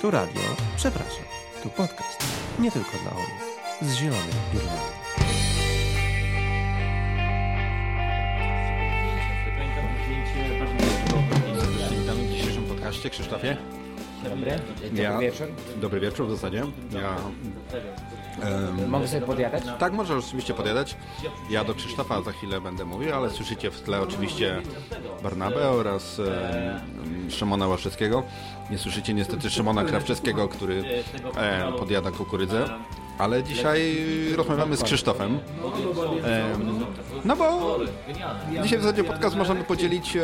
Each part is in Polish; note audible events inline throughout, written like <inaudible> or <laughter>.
Tu radio, przepraszam, tu podcast. Nie tylko dla orłów. Z Irlandii. Witamy w dzisiejszym. Krzysztofie. Dobry, dobry Ja- wieczór. Dobry wieczór w zasadzie. Ja, Mogę sobie podjadać? tak, możesz oczywiście podjadać. Ja do Krzysztofa za chwilę będę mówił, ale słyszycie w tle oczywiście Barnabę oraz e, Szymona Łaszewskiego. Nie słyszycie niestety Szymona Krawczewskiego, który e, podjada kukurydzę. Ale dzisiaj rozmawiamy z Krzysztofem. Em, no bo dzisiaj w zasadzie podcast możemy podzielić,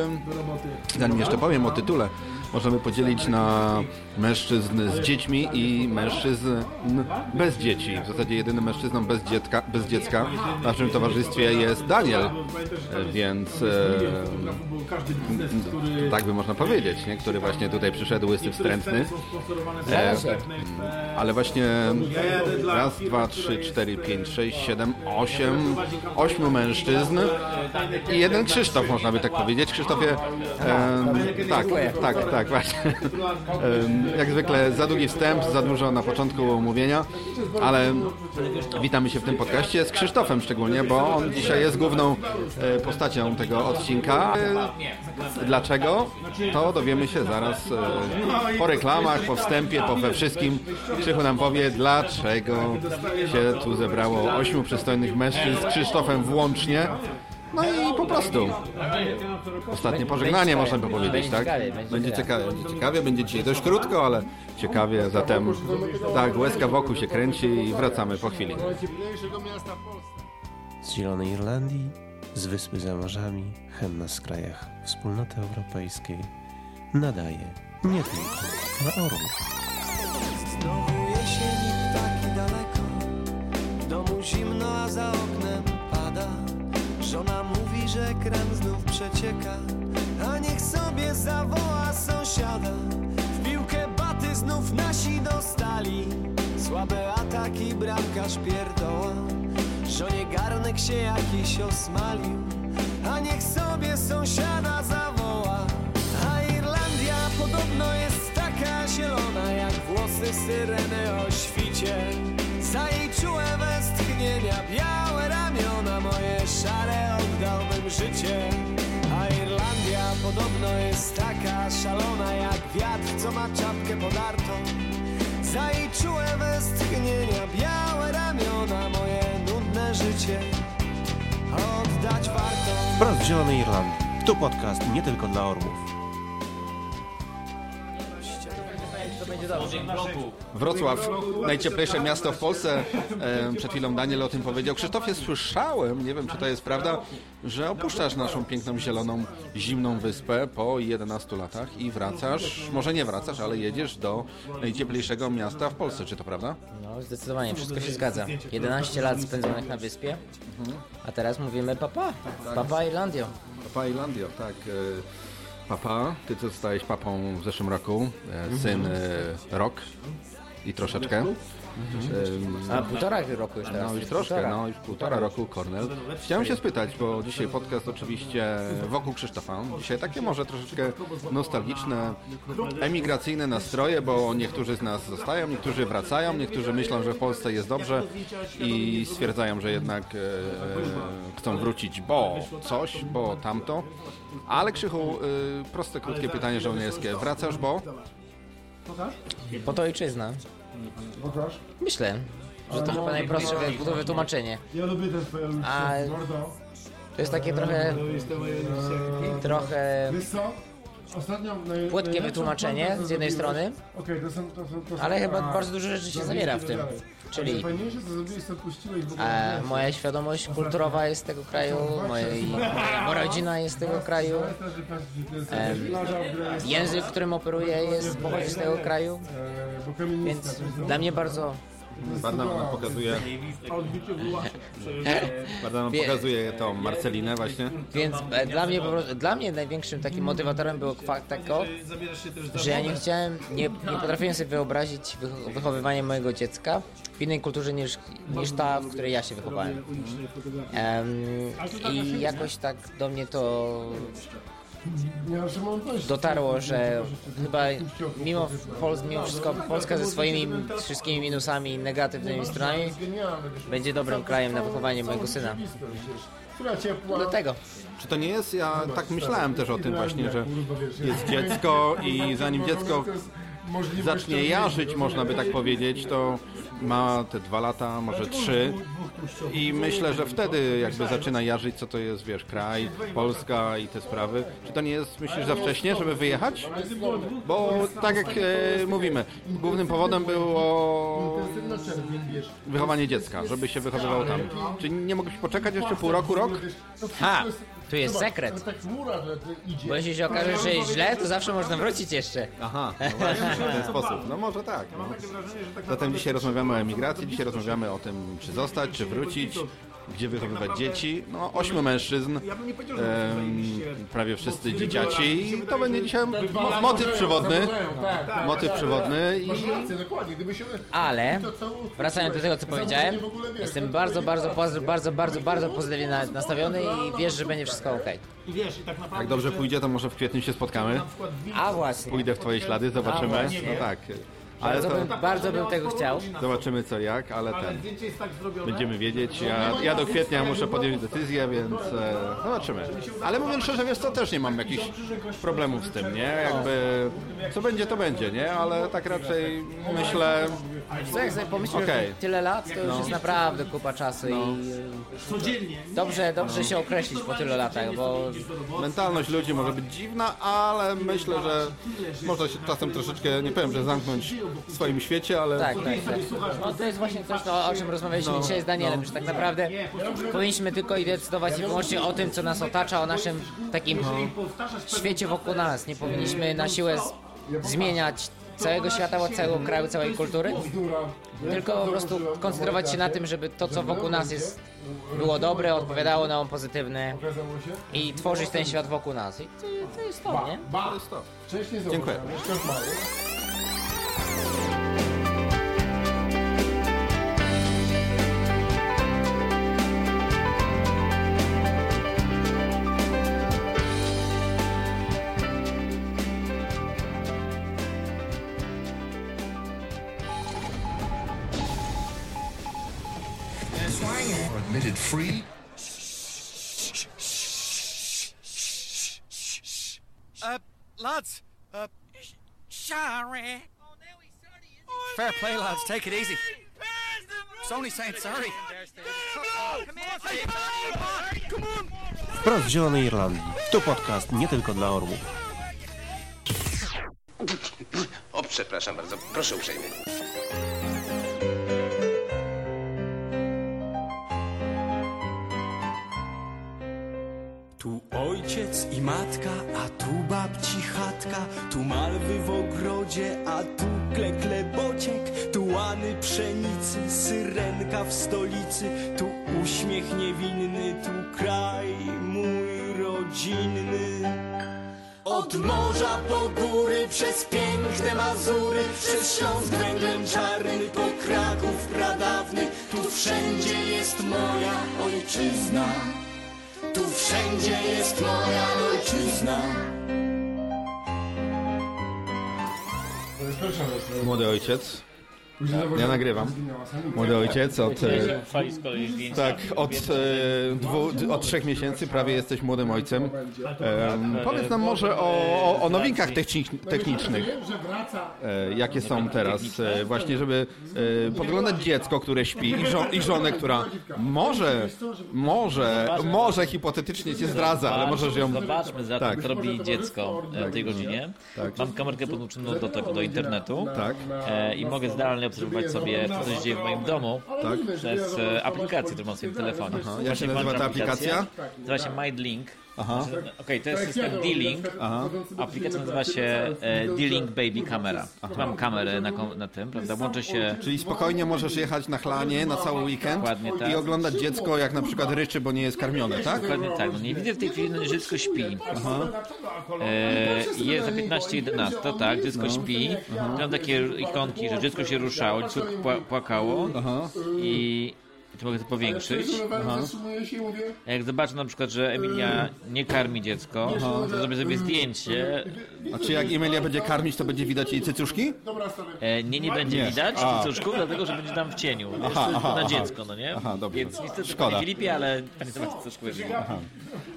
zanim jeszcze powiem o tytule, możemy podzielić na mężczyzn z dziećmi i mężczyzn bez dzieci. W zasadzie jedynym mężczyzną bez, dziecka, bez dziecka w naszym towarzystwie jest Daniel, E, więc e, tak by można powiedzieć, nie? który właśnie tutaj przyszedł łysy wstrętny. E, ale właśnie raz, dwa, trzy, cztery, pięć, sześć, siedem, osiem, ośmiu mężczyzn i jeden Krzysztof, można by tak powiedzieć. Krzysztofie, em, tak, tak, tak, właśnie. Em, jak zwykle za długi wstęp, za dużo na początku mówienia, ale witamy się w tym podcaście z Krzysztofem szczególnie, bo on dzisiaj jest główną e, postacią tego odcinka. Dlaczego? To dowiemy się zaraz e, po reklamach, po wstępie, po we wszystkim. Krzychu nam powie, dlaczego się tu zebrało ośmiu przystojnych mężczyzn z Krzysztofem włącznie. No i po prostu. Ostatnie pożegnanie można by powiedzieć, tak? będzie ciekawie, będzie ciekawie, będzie dzisiaj dość krótko, ale ciekawie, zatem tak, łezka wokół się kręci i wracamy po chwili. Z Zielonej Irlandii, z wyspy za morzami, henna z krajach wspólnoty europejskiej, nadaje nie tylko dla orłów. Znowu jesień i ptaki daleko. W domu zimno, a za oknem pada. Żona mówi, że kran znów przecieka. A niech sobie zawoła sąsiada. W piłkę baty znów nasi dostali. Słabe ataki, bramkarz pierdoła Żonie garnek się jakiś osmalił A niech sobie sąsiada zawoła. A Irlandia podobno jest taka zielona Jak włosy syreny o świcie. Za jej czułe westchnienia Białe ramiona moje szare Oddałbym życie. A Irlandia podobno jest taka szalona Jak wiatr, co ma czapkę podartą. Za jej czułe westchnienia życie Oddać warto z Zielonej Irlandii. Tu podcast nie tylko dla orłów. Wrocław, najcieplejsze miasto w Polsce. E, Przed chwilą Daniel o tym powiedział. Krzysztofie, słyszałem, nie wiem czy to jest prawda, że opuszczasz naszą piękną, zieloną, zimną wyspę po 11 latach i wracasz, może nie wracasz, ale jedziesz do najcieplejszego miasta w Polsce. Czy to prawda? No, zdecydowanie, wszystko się zgadza. 11 lat spędzonych na wyspie, a teraz mówimy papa. Papa Irlandio. Papa Irlandio, tak. Papa, ty zostałeś papą w zeszłym roku, e, syn e, rok i troszeczkę. A półtora roku już teraz. No już troszkę, no już półtora roku Kornel. Chciałem się spytać, bo dzisiaj podcast oczywiście wokół Krzysztofa. Dzisiaj takie może troszeczkę nostalgiczne, emigracyjne nastroje, bo niektórzy z nas zostają, niektórzy wracają, niektórzy myślą, że w Polsce jest dobrze i stwierdzają, że jednak e, e, chcą wrócić, bo coś, bo tamto. Ale Krzychu, e, proste, krótkie pytanie żołnierskie. Wracasz, bo? Po to ojczyzna. Myślę, że to chyba najprostsze wy- wytłumaczenie. Ja lubię ten twoje A to jest takie trochę, trochę Wiesz co? Płytkie wytłumaczenie z jednej strony, ale chyba bardzo dużo rzeczy się zawiera w tym. tak. Czyli e, moja świadomość kulturowa jest z tego kraju, moja, moja rodzina jest z tego kraju, em, język, którym operuję jest pochodzi z tego kraju, więc dla mnie bardzo Bardzo nam pokazuje, bardzo nam pokazuje tą Marcelinę właśnie. Więc e, dla mnie, po prostu, dla mnie największym takim motywatorem było fakt tego, że ja nie chciałem, nie, nie potrafiłem sobie wyobrazić wych- wychowywania mojego dziecka w innej kulturze niż, niż ta, w której ja się wychowałem. Em, I jakoś tak do mnie to Dotarło, że chyba mimo, Pol mimo wszystko Polska ze swoimi wszystkimi minusami i negatywnymi stronami będzie dobrym krajem na wychowanie mojego syna. Dlatego. Czy to nie jest, ja tak myślałem też o tym właśnie, że jest dziecko i zanim dziecko zacznie jarzyć, można by tak powiedzieć, to ma te dwa lata, może trzy i myślę, że wtedy jakby zaczyna jarzyć, co to jest, wiesz, kraj, Polska i te sprawy. Czy to nie jest, myślisz, za wcześnie, żeby wyjechać? Bo tak jak e, mówimy, głównym powodem było wychowanie dziecka, żeby się wychowywał tam. Czy nie mógłbyś poczekać jeszcze pół roku, rok? Ha! Tu jest sekret. Tak chmura, że idzie. Bo jeśli się okaże, że jest źle, to zawsze można wrócić jeszcze. Aha, no <laughs> właśnie, w ten sposób. No może tak. No. Zatem dzisiaj rozmawiamy o emigracji, dzisiaj rozmawiamy o tym, czy zostać, czy wrócić, gdzie wychowywać dzieci. No, ośmiu mężczyzn, em, prawie wszyscy dzieciaci i to będzie dzisiaj mo- motyw przewodny. Tak, tak. Motyw przewodny i rację, dokładnie. Gdyby się... Ale, wracając do tego, co powiedziałem, wiesz, jestem bardzo, bardzo, bardzo, bardzo, bardzo, bardzo pozytywnie na- nastawiony i wiesz, że będzie wszystko ok. jak dobrze pójdzie, to może w kwietniu się spotkamy. A właśnie, Pójdę w twoje ślady, zobaczymy. No tak. Ale bardzo to bym, bardzo bym tego chciał. zobaczymy co jak, ale ten. Będziemy wiedzieć. Ja, ja do kwietnia muszę podjąć decyzję, więc e, zobaczymy. Ale mówiąc szczerze, wiesz co, też nie mam jakichś problemów z tym, nie? Jakby co będzie, to będzie, nie? Ale tak raczej myślę, Co jak sobie pomyślę, Okej. że tyle lat, to już jest naprawdę kupa czasu i e, dobrze, dobrze się określić po tylu latach, bo mentalność ludzi może być dziwna, ale myślę, że można się czasem troszeczkę, nie powiem, że zamknąć w swoim świecie, ale tak, tak, tak. No to jest właśnie coś, no, o czym rozmawialiśmy dzisiaj z Danielem, że tak naprawdę powinniśmy tylko i decydować i wyłącznie o tym, co nas otacza, o naszym takim świecie wokół nas. Nie powinniśmy na siłę z- zmieniać całego świata, całego kraju, całej kultury, tylko po prostu koncentrować się na tym, żeby to, co wokół nas jest, było dobre, odpowiadało nam pozytywne i tworzyć ten świat wokół nas. I to, to jest to, nie? Ba, wcześniej Dziękuję. Zauważyłem, mieszkasz mały. admitted free. Uh, lads. Uh, sorry. Fair play, lads. Take it easy. It's only saying sorry. Come on. Wprost z Zielonej Irlandii. To podcast nie tylko dla orłów. O, przepraszam bardzo, proszę uprzejmie. Ojciec i matka, a tu babci chatka, tu malwy w ogrodzie, a tu klekle bociek, tu łany pszenicy, syrenka w stolicy, tu uśmiech niewinny, tu kraj mój rodzinny. Od morza po góry, przez piękne Mazury, przez Śląsk węglem czarny, po Kraków pradawny, tu wszędzie jest moja ojczyzna. Tu wszędzie jest moja ojczyzna. To jest pierwsza rzecz. młody ojciec, ja nagrywam. Młody ojciec od... e. Tak, od, e, dwu, od trzech miesięcy prawie jesteś młodym ojcem. Em, powiedz nam może o, o, nowinkach techni- technicznych. Wraca. E, jakie są teraz, e, właśnie żeby podglądać dziecko, które śpi i, żo- i żonę, która może, może, może hipotetycznie cię zdradza, ale możesz ją... Zobaczmy za Tak. tak. co robi dziecko w tej godzinie. Mam kamerkę podłączoną do tego, do internetu Tak, i mogę zdalnie obserwować sobie, co się dzieje w moim domu tak. przez e, aplikację, którą mam w swoim telefonie. jak się nazywa ta aplikacja? Nazywa się MindLink. Aha. Znaczy, Okej, to jest system D-Link. Aplikacja nazywa się e, D-Link Baby Camera. Mam kamerę na, na tym, prawda? Łączę się Czyli spokojnie możesz jechać na chlanie na cały weekend tak. i oglądać dziecko, jak na przykład ryczy, bo nie jest karmione, tak? Dokładnie tak. No nie widzę w tej chwili, no, że dziecko śpi. E, jest za 15-11, to tak, dziecko śpi. Mam takie ikonki, że dziecko się ruszało, dziecko pła- płakało i czy mogę to Ale powiększyć. Zasumuję się i mówię, A Jak zobaczę na przykład, że Emilia nie karmi dziecko, to zrobię sobie zdjęcie. A czy jak Emilia będzie karmić, to będzie widać jej cycuszki? dobra. E, nie, nie będzie Nie. widać A. cycuszków, dlatego że będzie tam w cieniu. Aha, to aha, na aha. dziecko, no nie? Aha, dobrze. Więc niestety Szkoda. Filipie, ale panie to ma cycuszków.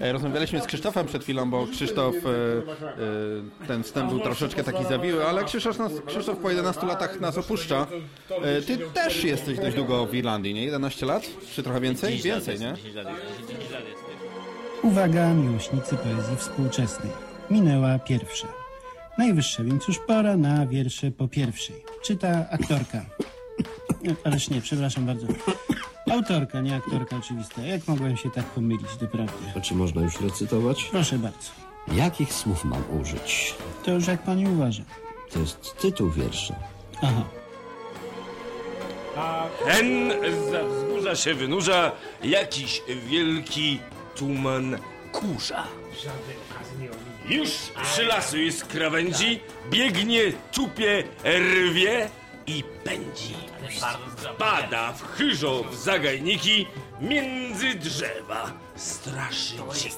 E, Rozmawialiśmy z Krzysztofem przed chwilą, bo Krzysztof, e, e, ten wstęp był troszeczkę taki zawiły, ale Krzysztof, nas, Krzysztof po 11 latach nas opuszcza. E, Ty też jesteś dość długo w Irlandii, nie? 11 lat? Czy trochę więcej? Więcej, nie? 10 lat, 10 lat jesteś. Uwaga, miłośnicy poezji współczesnej. Minęła pierwsza. Najwyższa, więc już pora na wiersze po pierwszej. Czyta aktorka. Ależ nie, przepraszam bardzo. Autorka, nie aktorka oczywista. Jak mogłem się tak pomylić, doprawdy? A czy można już recytować? Proszę bardzo. Jakich słów mam użyć? To już jak pani uważa. To jest tytuł wiersza. Aha. Ten za wzgórza się wynurza jakiś wielki tuman kurza. Już przy lasu jest krawędzi, biegnie, tupie, rwie i pędzi. Pada w chyżo w zagajniki, między drzewa straszy dziki.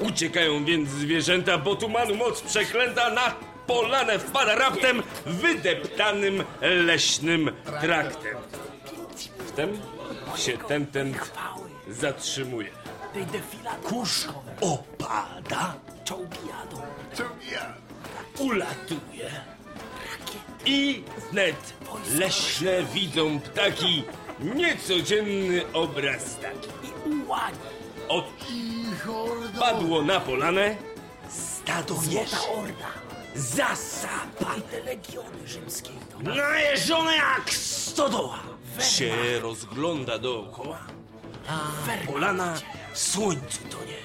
Uciekają więc zwierzęta, bo tumanu moc przeklęta na polanę wpada raptem wydeptanym leśnym traktem. Wtem się ten ten zatrzymuje. Kurz opada, czołgi jadą, ulatuje i wnet leśne widzą ptaki niecodzienny obraz taki. Od padło na polanę stado jeży. Zasapane legiony rzymskie. Najeżone jak stodoła. Się rozgląda dookoła. Polana w słońcu tonie.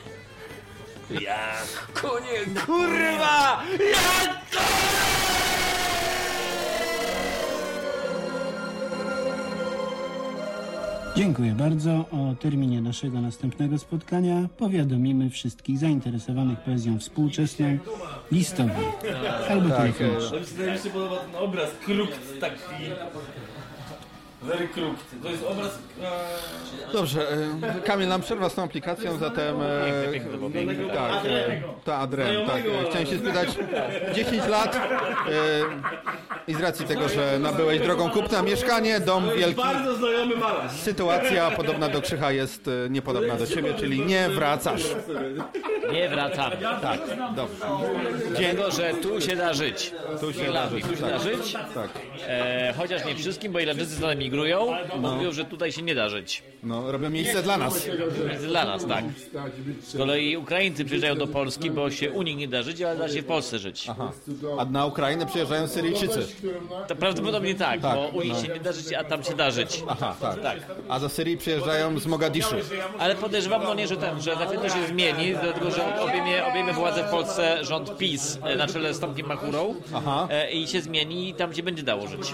Jak konie, kurwa! Jak Dziękuję bardzo. O terminie naszego następnego spotkania powiadomimy wszystkich zainteresowanych poezją współczesną listowo albo telefonicznie. Mi się podoba ten obraz, krukt taki. Very krukt. To jest obraz... Dobrze, e, Kamil nam przerwa z tą aplikacją, zatem... e, Tak, e, ta Adrem, tak. e, Chciałem się spytać, 10 lat e, i z racji tego, że nabyłeś drogą kupna mieszkanie, dom wielki, Bardzo znajomy malarz. sytuacja podobna do Krzycha jest e, niepodobna do ciebie, czyli nie wracasz. Nie wracamy. Tak, dobrze. Dlatego, że tu się da żyć. Tu się da żyć, Tu się tak. da żyć. Tak. E, chociaż nie wszystkim, bo Irlandczycy stąd migrują, mówią, że tutaj się nie da żyć. No, robią miejsce dla nas. Więc Dla nas, tak. Z kolei Ukraińcy przyjeżdżają do Polski, bo się u nich nie da żyć, ale da się w Polsce żyć. Aha. A na Ukrainę przyjeżdżają Syryjczycy. To prawdopodobnie tak, Tak, bo u nich no. się nie da żyć, a tam się da żyć. Aha, tak. Tak. A do Syrii przyjeżdżają z Mogadiszu. Ale podejrzewam, no nie, że ten, że za chwilę to się zmieni, dlatego że objemie, objemie władzę w Polsce rząd PiS e, na czele z Tomkiem Machurą Aha. e, i się zmieni tam, gdzie będzie dało żyć.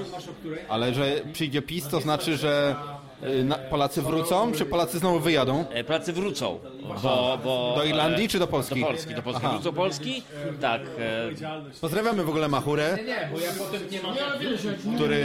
Ale że przyjdzie PiS, to znaczy, że na- Polacy wrócą, czy Polacy znowu wyjadą? E, Pracy wrócą, bo, bo... Do Irlandii czy do Polski? Do Polski, do Polski. Aha. Wrócą Polski? Tak. E, Pozdrawiamy w ogóle Machurę, Nie, bo ja potem nie mam... który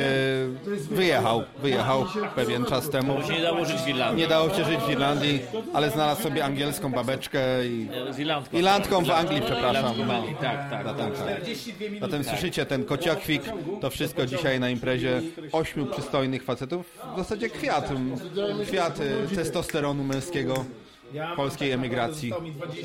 wyjechał, wyjechał pewien czas temu. bo się nie dało żyć w Irlandii. Nie dało się żyć w Irlandii, ale znalazł sobie angielską babeczkę i... Z Irlandką. Irlandką w Anglii, przepraszam. W Anglii, tak, tak. Zatem, tak. Zatem słyszycie ten kociokwik, to wszystko dzisiaj na imprezie ośmiu przystojnych facetów, w zasadzie kwiat, kwiat testosteronu męskiego polskiej emigracji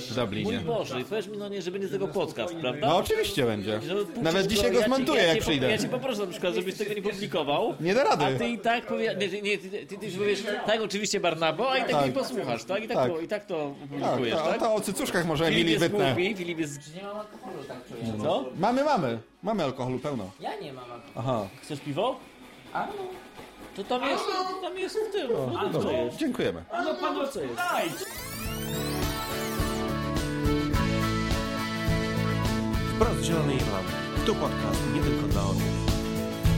w Dublinie. Mój Boże, i powiedz mi, no nie, że będzie z tego podcast, prawda? No oczywiście będzie. No, Nawet dzisiaj go ja ci- zmontuję, ja jak przyjdę. Ja cię poproszę na przykład, żebyś tego nie publikował. Nie da rady. A ty i tak powie... nie, nie, ty, ty, ty, ty powiesz, tak oczywiście Barnabo, a i tak, Tak. nie posłuchasz, tak? I tak, Tak. To, i tak to Tak, publikujesz, tak? to o cycuszkach może Emilii wytnę. głupi, Filip jest... Co? Mamy, mamy. Mamy alkoholu pełno. Ja nie mam. Aha. Chcesz piwo? A To tam jest, tam jest w tym. No, dobra, jest? dziękujemy. A no panu co jest? Wprost Zielonej Irlandii. Tu podcast nie tylko dla orłów.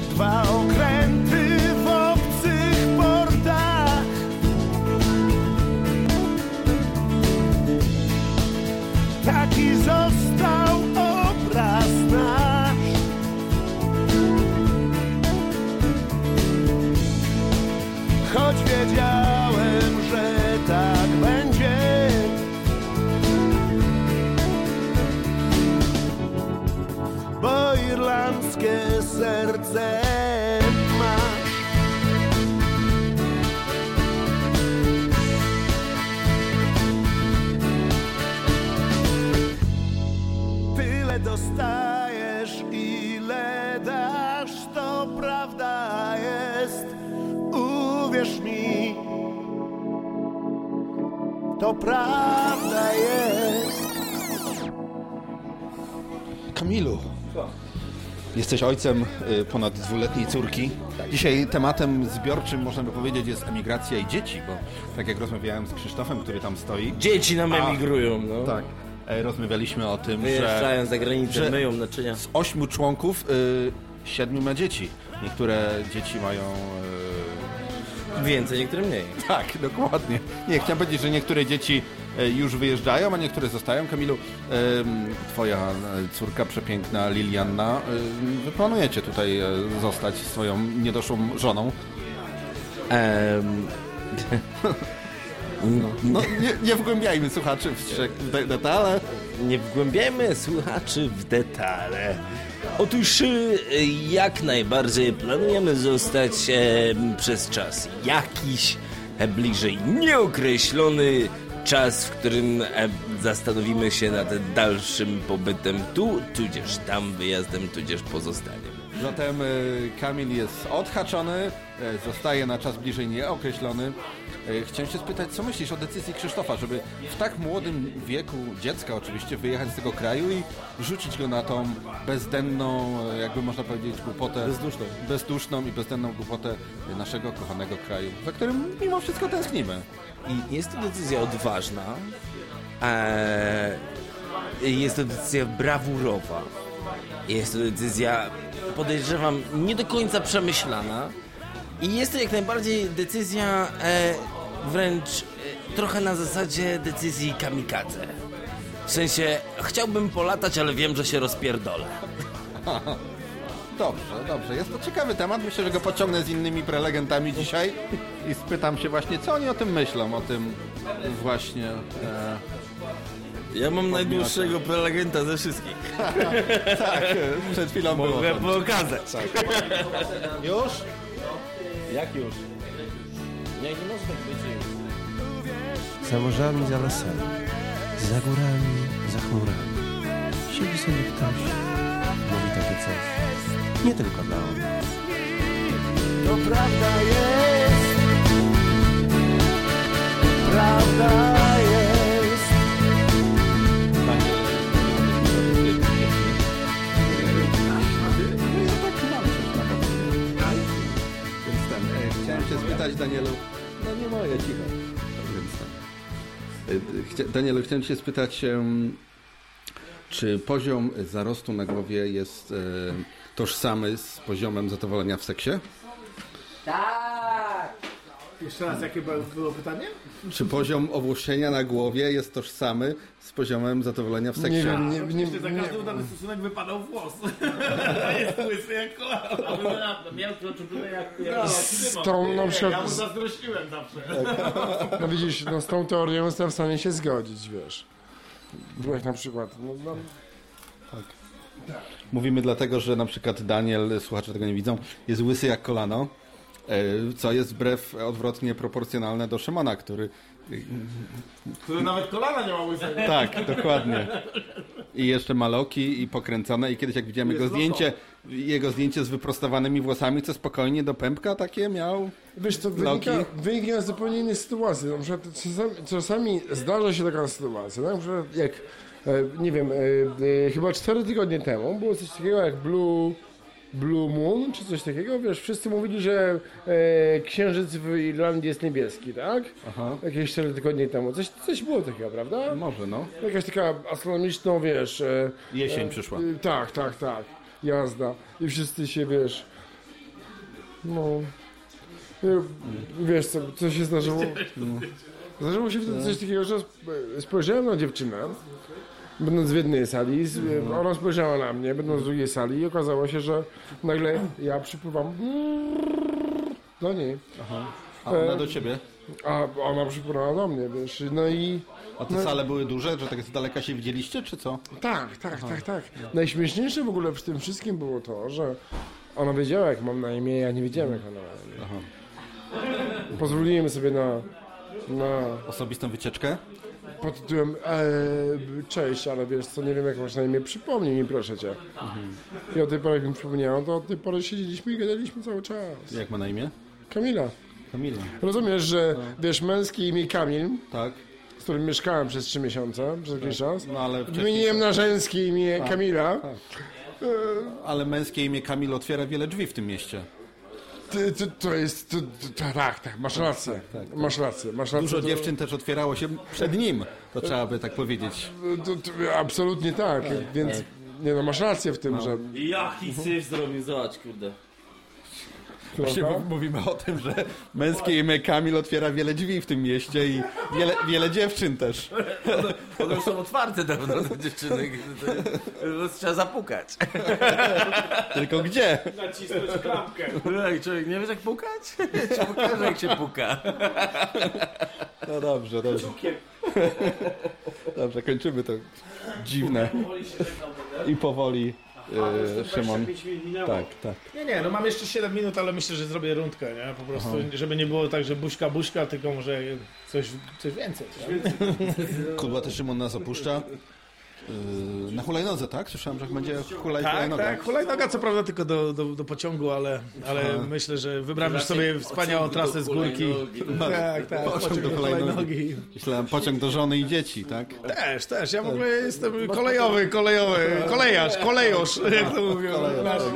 Dwa okręty pańskie serce masz. Tyle dostajesz, ile dasz, to prawda jest. Uwierz mi, to prawda jest. Kamilu, jesteś ojcem y, ponad dwuletniej córki. Dzisiaj tematem zbiorczym, można by powiedzieć, jest emigracja i dzieci, bo tak jak rozmawiałem z Krzysztofem, który tam stoi... Dzieci nam a- emigrują, no. Tak. E, Rozmawialiśmy o tym, Wyjeżdżają że... za granicę, że myją naczynia. Z ośmiu członków y, siedmiu ma dzieci. Niektóre dzieci mają... y, Więcej, niektóre mniej. Tak, dokładnie. Nie, chciałem powiedzieć, że niektóre dzieci już wyjeżdżają, a niektóre zostają. Kamilu, twoja e, córka przepiękna Lilianna, e, wy planujecie tutaj e, zostać swoją niedoszłą żoną? <laughs> No, no nie, nie wgłębiajmy słuchaczy w, detale. Nie wgłębiajmy słuchaczy w detale. Otóż y, jak najbardziej planujemy zostać e, przez czas jakiś e, bliżej nieokreślony czas, w którym e, zastanowimy się nad dalszym pobytem tu, tudzież tam, wyjazdem, tudzież pozostaniem. Zatem e, Kamil jest odhaczony, e, zostaje na czas bliżej nieokreślony. E, Chciałem się spytać, co myślisz o decyzji Krzysztofa, żeby w tak młodym wieku dziecka oczywiście wyjechać z tego kraju i rzucić go na tą bezdenną, jakby można powiedzieć, głupotę. Bezduszną. Bezduszną i bezdenną głupotę naszego kochanego kraju, za którym mimo wszystko tęsknimy. I jest to decyzja odważna. Eee, jest to decyzja brawurowa. Jest to decyzja, podejrzewam, nie do końca przemyślana. I jest to jak najbardziej decyzja e, wręcz e, trochę na zasadzie decyzji kamikadze. W sensie, chciałbym polatać, ale wiem, że się rozpierdolę. <laughs> Dobrze, dobrze. Jest to ciekawy temat. Myślę, że go pociągnę z innymi prelegentami dzisiaj i spytam się właśnie, co oni o tym myślą, o tym właśnie... E... Ja mam najdłuższego prelegenta ze wszystkich. <laughs> tak, przed chwilą było. Mogę pokazać. Tak. Już? Jak już? Nie, nie może tak być. Za morzami, za lasami, za górami, za chmurami. Siedzi sobie ktoś, mówi takie coś. Nie tylko dla mnie. To prawda jest. Danielu. No nie moje, cicho. Więc. E, Danielu, chciałem się spytać, czy poziom zarostu na głowie jest e, tożsamy z poziomem zadowolenia w seksie? Tak! Jeszcze raz, jakie było- było pytanie? Czy poziom owłosienia na głowie jest tożsamy z poziomem zadowolenia w seksie? Oczywiście za każdy udany stosunek wypadał włos. <laughs> jest łysy jak kolana. Miał to czuję jak... No, Z tą na przykład- Ja mu zazdrościłem zawsze. No widzisz, no z tą teorią jestem w stanie się zgodzić, wiesz. Byłeś na przykład, no, no Mówimy dlatego, że na przykład Daniel, słuchacze tego nie widzą, jest łysy jak kolano, co jest wbrew odwrotnie proporcjonalne do Szymona, który... Który nawet kolana nie ma łysego. Tak, dokładnie. I jeszcze maloki i pokręcone i kiedyś jak widziałem jego zdjęcie, jego zdjęcie z wyprostowanymi włosami, co spokojnie do pępka takie miał Wiesz, to wynika, wynika z zupełnie innej sytuacji. Na przykład czasami, czasami zdarza się taka sytuacja, na przykład jak, e, nie wiem, e, e, chyba cztery tygodnie temu było coś takiego jak Blue, Blue Moon, czy coś takiego, wiesz, wszyscy mówili, że e, księżyc w Irlandii jest niebieski, tak? Aha. Jakieś cztery tygodnie temu. Coś, coś było takiego, prawda? Może, no. Jakaś taka astronomiczna, wiesz... E, Jesień e, przyszła. E, tak, tak, tak. Jazda. I wszyscy się, wiesz... No... E, Wiesz co, co się zdarzyło? No. Zdarzyło się wtedy coś takiego, że sp- spojrzałem na dziewczynę, będąc w jednej sali, z- ona spojrzała na mnie, będąc w drugiej sali i okazało się, że nagle ja przypływam do niej. Aha. A ona do ciebie? A ona przypłynęła do mnie, wiesz, no i... A te no, sale były duże, że tak z daleka się widzieliście, czy co? Tak, tak, tak, tak. Najśmieszniejsze w ogóle w tym wszystkim było to, że ona wiedziała jak mam na imię, ja nie wiedziałem jak ona ma na imię. Pozwoliłem sobie na, na Osobistą wycieczkę? Pod tytułem e, cześć, ale wiesz co, nie wiem jak masz na imię, przypomnij mi proszę cię. I od tej pory jak mi przypomniało, to od tej pory siedzieliśmy i gadaliśmy cały czas. Jak ma na imię? Kamila. Kamila. Rozumiesz, że wiesz, męskie imię Kamil, Tak. z którym mieszkałem przez trzy miesiące, przez jakiś czas, No ale wymieniłem na żeńskie imię Tak, Kamila. tak. Ale męskie imię Kamil otwiera wiele drzwi w tym mieście. Ty, ty, to jest, to, tak, tak, masz rację, masz rację, masz rację. Dużo to- dziewczyn też otwierało się przed nim, to trzeba by tak powiedzieć. To, to, absolutnie tak, więc nie no, masz rację w tym, że... Jaki syf zrobił, zobacz, kurde. Właśnie mówimy o tym, że męskie imię Kamil otwiera wiele drzwi w tym mieście i wiele, wiele dziewczyn też. One już są otwarte dawno, te dziewczyny. Trzeba zapukać. Tylko gdzie? Nacisnąć klamkę. Ej, człowiek nie wiesz jak pukać? Ci pokażę jak się puka. No dobrze, dobrze. Dobrze, kończymy to dziwne. I powoli e, Szymon. Tak, tak. Nie, nie, no mam jeszcze 7 minut, ale myślę, że zrobię rundkę, nie? Po prostu, Aha. żeby nie było tak, że buźka, buźka, tylko może coś, coś więcej. nie? Kudła też Szymon nas opuszcza. Yy, na hulajnodze, tak? Słyszałem, że będzie hulaj, Tak, hulajnoga. tak, hulajnoga co prawda tylko do, do, do pociągu, ale, ale Aha. myślę, że wybramy sobie wspaniałą trasę z górki. Tak, tak, Pociąg do hulajnogi. Myślałem, pociąg do żony i dzieci, tak? Też, też, ja w ogóle jestem kolejowy, kolejowy, kolejarz, kolejosz, jak to mówią.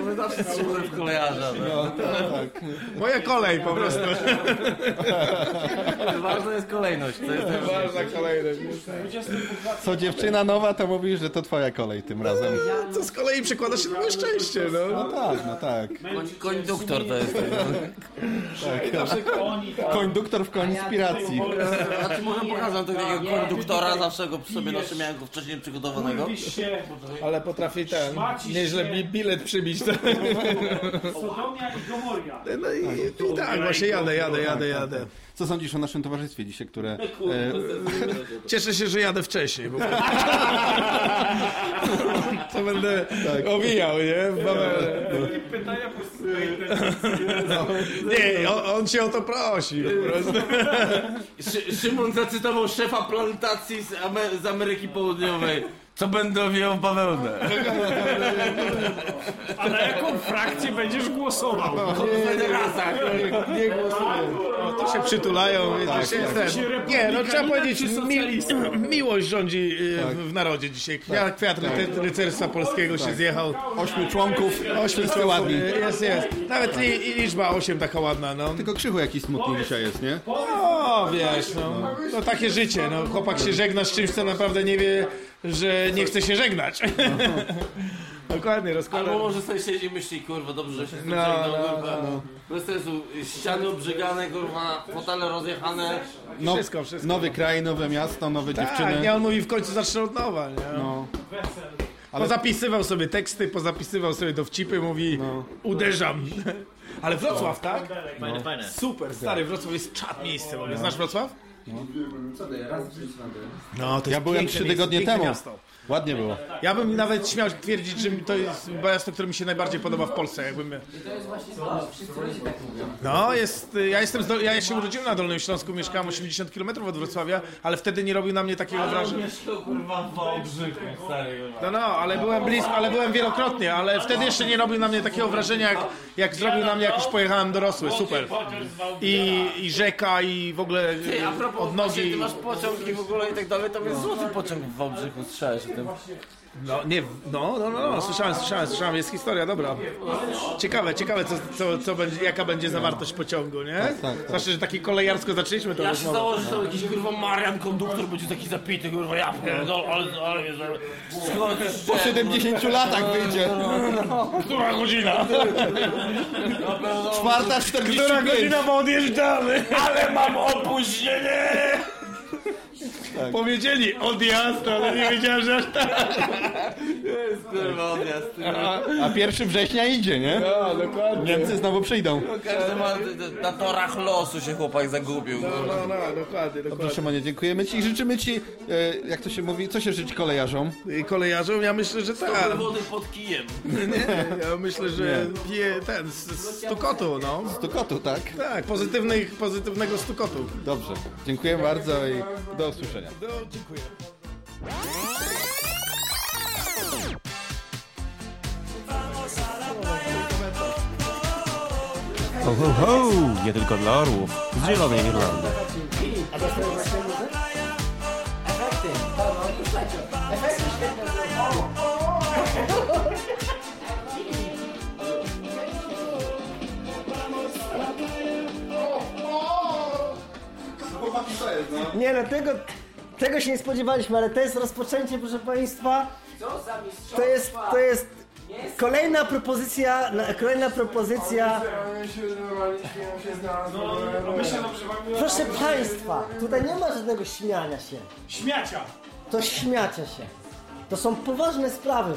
My zawsze strzelamy w kolejarza. No, tak. Moja kolej po prostu. Ważna jest kolejność. To jest Ważna kolejność. Co dziewczyna nowa, to mówisz, że to twoja kolej tym razem. To z kolei przekłada się na moje szczęście, no. No tak, no tak. Koń, konduktor to jest. tak. Konduktor w konspiracji. A czy może pokazać takiego konduktora, zawsze go przy sobie noszę, miałem go wcześniej przygotowanego. Ale potrafi ten, nieźle bi- bilet przybić. To. Sodomia i Gomoria. No i, i tak, właśnie jadę, jadę, jadę, jadę. Co sądzisz o naszym towarzystwie dzisiaj, które... <laughs> E, <laughs> Cieszę się, że jadę wcześniej, bo <laughs> to będę owijał, nie? W bawełnę. Pytania po prostu. Nie, on, on się o to prosi po prostu. Szy Szymon zacytował szefa plantacji z, Amer z Ameryki Południowej. Co będę owijał bawełnę? A na jaką frakcję będziesz głosował? Konfederata. Nie głosuję. No, to się przytulają. Tak, to się tak. ten- Nie, no trzeba powiedzieć, mi, <clears throat> miłość rządzi y, w narodzie dzisiaj. Kwiat, kwiat rycer- rycerstwa polskiego się zjechał. Ośmiu członków, Ośmiu członków, ładni. Jest, jest. Nawet i, i liczba 8 taka ładna, no. Tylko Krzychu jakiś smutny dzisiaj jest, nie? O, wiesz, no, no takie życie, no chłopak się żegna z czymś, co naprawdę nie wie, że nie chce się żegnać. <laughs> Dokładnie, rozkłada. Albo może sobie siedzi i myśli, kurwa, dobrze, że się No, no, kurwa. no. Bez sensu, ściany obrzygane, kurwa, fotele rozjechane. No, Wszystko, wszystko. Nowy kraj, nowe miasto, nowe Tak, dziewczyny. nie, on mówi w końcu zacznę od nowa, nie? No. Ale- Pozapisywał sobie teksty, pozapisywał sobie dowcipy, mówi uderzam. <laughs> Ale Wrocław, tak? Fajne, fajne. Super, stary, Wrocław jest czad miejsce. w ogóle. Znasz Wrocław? No, to Ja byłem trzy tygodnie temu. Miasto. Ładnie było. Ja bym nawet śmiał twierdzić, że to jest miasto, które mi się najbardziej podoba w Polsce. Jakbym... No, jest, ja, jestem z, Dol- ja się urodziłem na Dolnym Śląsku, mieszkałem 80 km od Wrocławia, ale wtedy nie robił na mnie takiego wrażenia. No, no, ale byłem blisko, ale byłem wielokrotnie, ale wtedy jeszcze nie robił na mnie takiego wrażenia, jak, jak zrobił na mnie, jak już pojechałem dorosły, super. I, i rzeka, i w ogóle Ty, a propos, od nogi. ty masz pociąg i w ogóle i tak dalej, tam jest złoty pociąg w Wałbrzychu, o tym? No, nie, no, no, no, no, słyszałem, słyszałem, słyszałem, jest historia, dobra. Ciekawe, ciekawe, co, co, co będzie, jaka będzie zawartość pociągu, nie? tak. Zwłaszcza, że taki kolejarsko zaczęliśmy to Ja się założę, że to jakiś kurwa Marian konduktor będzie taki zapity, kurwa, ja pierdol, ale, ale, ale, Po 70 latach wyjdzie. Która godzina? Czwarta 45. Która godzina, bo odjeżdżamy? ale mam opóźnienie! Powiedzieli odjazd, ale nie wiedziałem, że aż tak. Kurwa odjazd. A, a 1 września idzie, nie? No, dokładnie. Niemcy znowu przyjdą. No, każdy ma, na torach losu się chłopak zagubił. No, no, no, dokładnie, Dobrze, dokładnie. Szymonie, dziękujemy Ci i życzymy Ci, e, jak to się mówi, co się życzy kolejarzom? Kolejarzom, ja myślę, że tak. Wody pod kijem. Nie, ja myślę, że pije ten, z, z stukotu, no. Stukotu, tak? Tak, pozytywnych, pozytywnego stukotu. Dobrze, dziękuję bardzo i do usłyszenia. No, dziękuję. Ho, ho, ho! Nie tylko dla orłów. Z Zielonej świetne. Nie no, tego, tego się nie spodziewaliśmy, ale to jest rozpoczęcie, proszę Państwa. To jest, to jest kolejna propozycja, na- kolejna propozycja. Proszę Państwa, tutaj nie ma żadnego śmiania się. Śmiacia. To śmiacia się. To są poważne sprawy.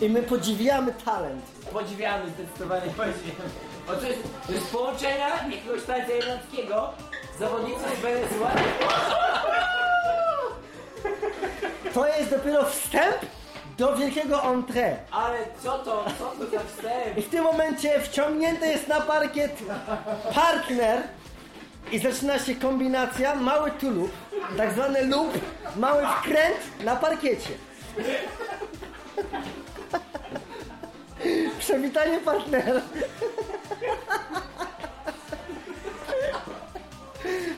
I my podziwiamy talent. Podziwiamy zdecydowanie podziwiamy. Bo to jest, to jest połączenia jakiegoś tańca irlandzkiego z zawodnicą z Wenezueli. To jest dopiero wstęp do wielkiego entrée. Ale co to, co to za wstęp? I w tym momencie wciągnięty jest na parkiet partner i zaczyna się kombinacja, mały tulub, tak zwany loop, mały wkręt na parkiecie. Przewitanie partnera.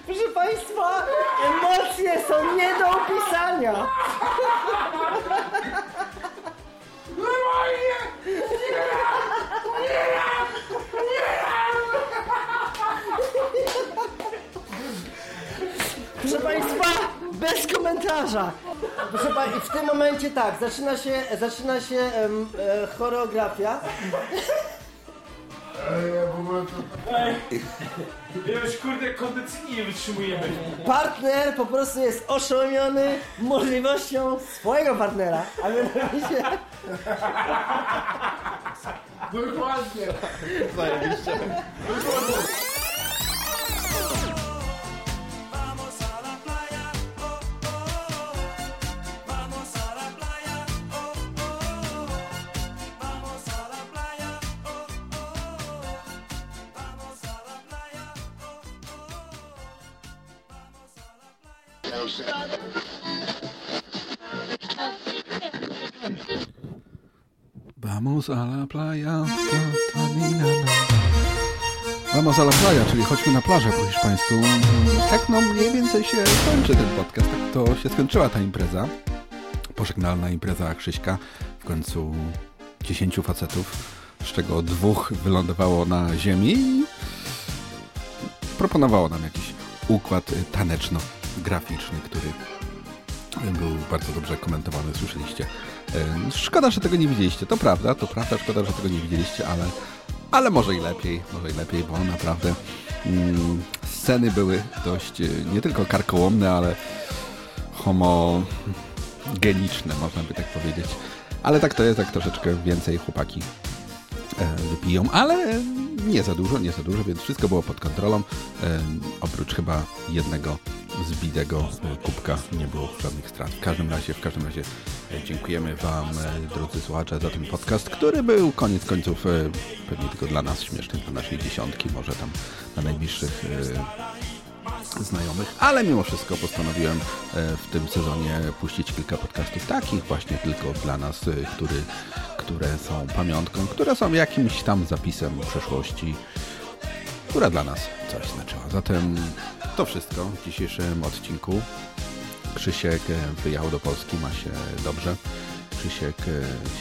Proszę Państwa, emocje są nie do opisania. Bez komentarza. Proszę Państwa, i w tym momencie tak, zaczyna się, zaczyna się em, e, choreografia. Ej, już kurde kondycyjnie nie wytrzymujemy. Partner po prostu jest oszołomiony możliwością swojego partnera, a mianowicie... Dokładnie. Zajebiście. Vamos a la playa. na. Vamos a la playa, czyli chodźmy na plażę po hiszpańsku. Tak no mniej więcej się kończy ten podcast. Tak to się skończyła ta impreza. Pożegnalna impreza Krzyśka. W końcu 10 facetów, z czego dwóch wylądowało na ziemi i proponowało nam jakiś układ taneczno-graficzny, który był bardzo dobrze komentowany, słyszeliście. E, Szkoda, że tego nie widzieliście, to prawda, to prawda, szkoda, że tego nie widzieliście, ale, ale może i lepiej, może i lepiej, bo naprawdę mm, sceny były dość e, nie tylko karkołomne, ale homogeniczne, można by tak powiedzieć. Ale tak to jest, jak troszeczkę więcej chłopaki e, wypiją, ale nie za dużo, nie za dużo, więc wszystko było pod kontrolą. Oprócz chyba jednego zbitego kubka nie było żadnych strat. W każdym razie, w każdym razie e, dziękujemy Wam, e, drodzy słuchacze, za ten podcast, który był koniec końców e, pewnie tylko dla nas śmieszny, dla naszej dziesiątki, może tam dla najbliższych znajomych, ale mimo wszystko postanowiłem e, w tym sezonie puścić kilka podcastów takich właśnie tylko dla nas, e, który, które są pamiątką, które są jakimś tam zapisem przeszłości, która dla nas coś znaczyła. Zatem to wszystko w dzisiejszym odcinku. Krzysiek e, wyjechał do Polski, ma się dobrze. Krzysiek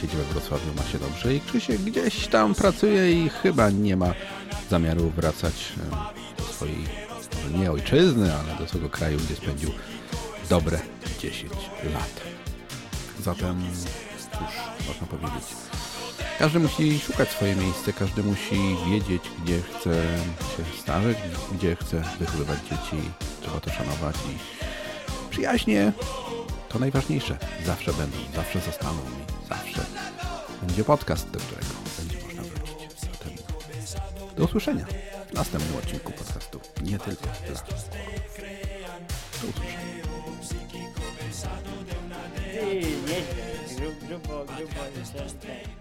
siedzi we Wrocławiu, ma się dobrze i Krzysiek gdzieś tam pracuje i chyba nie ma zamiaru wracać do swojej, nie ojczyzny, ale do swojego kraju, gdzie spędził dobre 10 lat. Zatem, cóż, można powiedzieć. Każdy musi szukać swoje miejsce, każdy musi wiedzieć, gdzie chce się starzeć, gdzie chce wychowywać dzieci. Trzeba to szanować i przyjaźnie to najważniejsze. Zawsze będą, zawsze zostaną i zawsze będzie podcast, do którego będzie można wrócić. Zatem do usłyszenia w następnym odcinku podcastu. Nie tylko dla. Do usłyszenia. Ty, nieźle. Grubo, grubo, grubo.